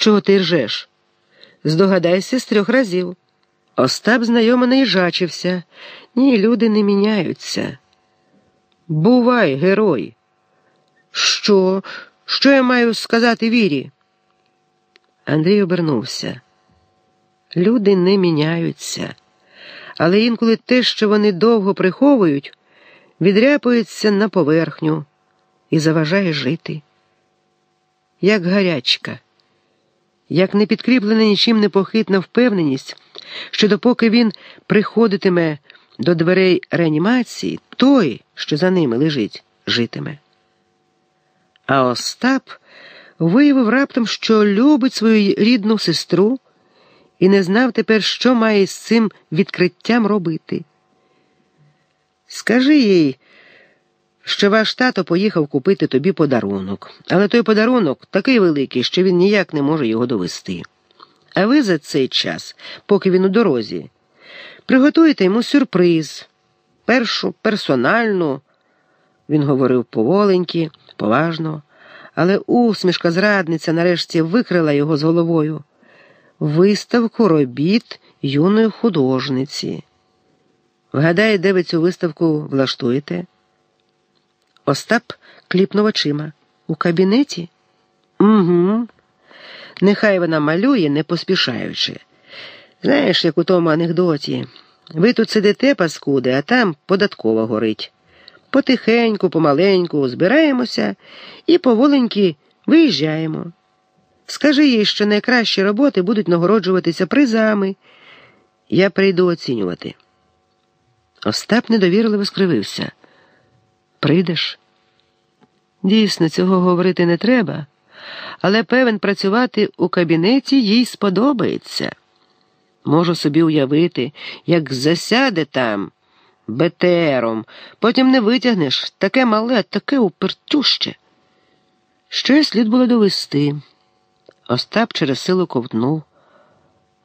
Чого ти ржеш? Здогадайся з трьох разів. Остап знайомо не їжачився. Ні, люди не міняються. Бувай, герой. Що? Що я маю сказати вірі? Андрій обернувся. Люди не міняються, але інколи те, що вони довго приховують, відряпується на поверхню і заважає жити. Як гарячка, як не підкріплена нічим непохитна впевненість, що допоки він приходитиме до дверей реанімації, той, що за ними лежить, житиме. А Остап виявив раптом, що любить свою рідну сестру і не знав тепер, що має з цим відкриттям робити. Скажи їй, що ваш тато поїхав купити тобі подарунок, але той подарунок такий великий, що він ніяк не може його довести. А ви за цей час, поки він у дорозі, приготуєте йому сюрприз, першу персональну, він говорив поволеньки, поважно, але усмішка зрадниця нарешті викрила його з головою. Виставку робіт юної художниці. Вгадай, де ви цю виставку влаштуєте? Остап кліпнув очима. У кабінеті? Угу. Нехай вона малює, не поспішаючи. Знаєш, як у тому анекдоті. Ви тут сидите, паскуди, а там податкова горить. Потихеньку, помаленьку збираємося і поволеньки виїжджаємо. Скажи їй, що найкращі роботи будуть нагороджуватися призами. Я прийду оцінювати. Остап недовірливо скривився. Прийдеш? Дійсно, цього говорити не треба, але певен працювати у кабінеті їй сподобається. Можу собі уявити, як засяде там БТРом, потім не витягнеш таке мале, таке упертюще. Що слід було довести. Остап через силу ковтнув.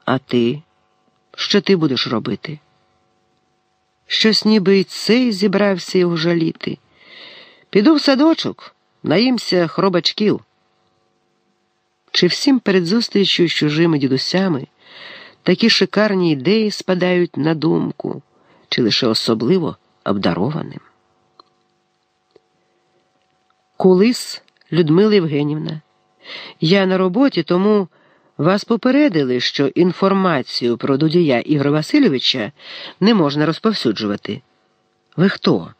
А ти? Що ти будеш робити? Щось ніби й цей зібрався його жаліти. Піду в садочок, наїмся хробачків. Чи всім перед зустрічю з чужими дідусями такі шикарні ідеї спадають на думку, чи лише особливо обдарованим? Кулис Людмила Євгенівна. Я на роботі, тому вас попередили, що інформацію про Дудія Ігоря Васильовича не можна розповсюджувати. Ви хто?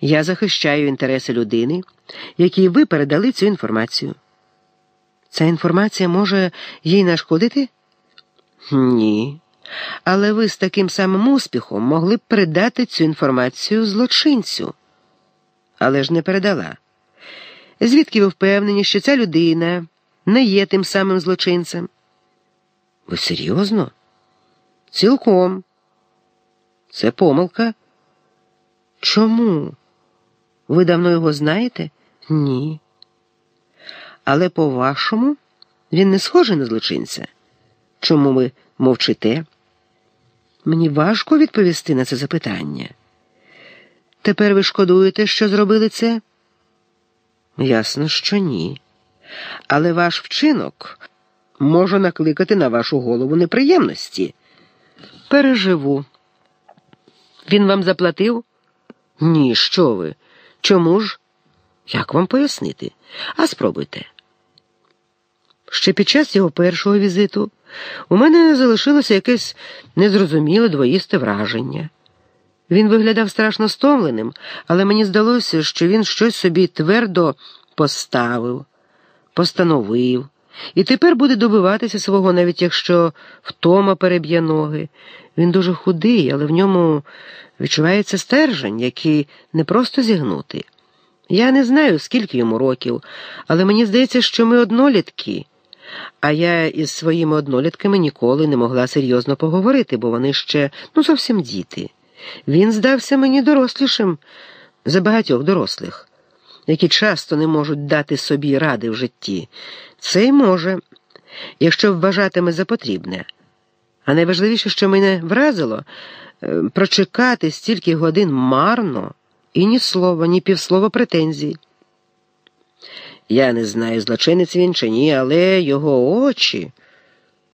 Я захищаю інтереси людини, якій ви передали цю інформацію. Ця інформація може їй нашкодити? Ні. Але ви з таким самим успіхом могли б передати цю інформацію злочинцю. Але ж не передала. Звідки ви впевнені, що ця людина не є тим самим злочинцем? Ви серйозно? Цілком. Це помилка. Чому? Ви давно його знаєте? Ні. Але по-вашому, він не схожий на злочинця. Чому ви мовчите? Мені важко відповісти на це запитання. Тепер ви шкодуєте, що зробили це? Ясно, що ні. Але ваш вчинок може накликати на вашу голову неприємності. Переживу. Він вам заплатив? Ні, що ви? Чому ж? Як вам пояснити? А спробуйте. Ще під час його першого візиту у мене залишилося якесь незрозуміле двоїсте враження. Він виглядав страшно стомленим, але мені здалося, що він щось собі твердо поставив, постановив, і тепер буде добиватися свого, навіть якщо втома переб'є ноги. Він дуже худий, але в ньому відчувається стержень, який не просто зігнути. Я не знаю, скільки йому років, але мені здається, що ми однолітки. А я із своїми однолітками ніколи не могла серйозно поговорити, бо вони ще ну зовсім діти. Він здався мені дорослішим за багатьох дорослих, які часто не можуть дати собі ради в житті. Це й може, якщо вважатиме за потрібне. А найважливіше, що мене вразило, е, прочекати стільки годин марно і ні слова, ні півслова претензій. Я не знаю, злочинець він чи ні, але його очі.